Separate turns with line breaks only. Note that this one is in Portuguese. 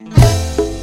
Música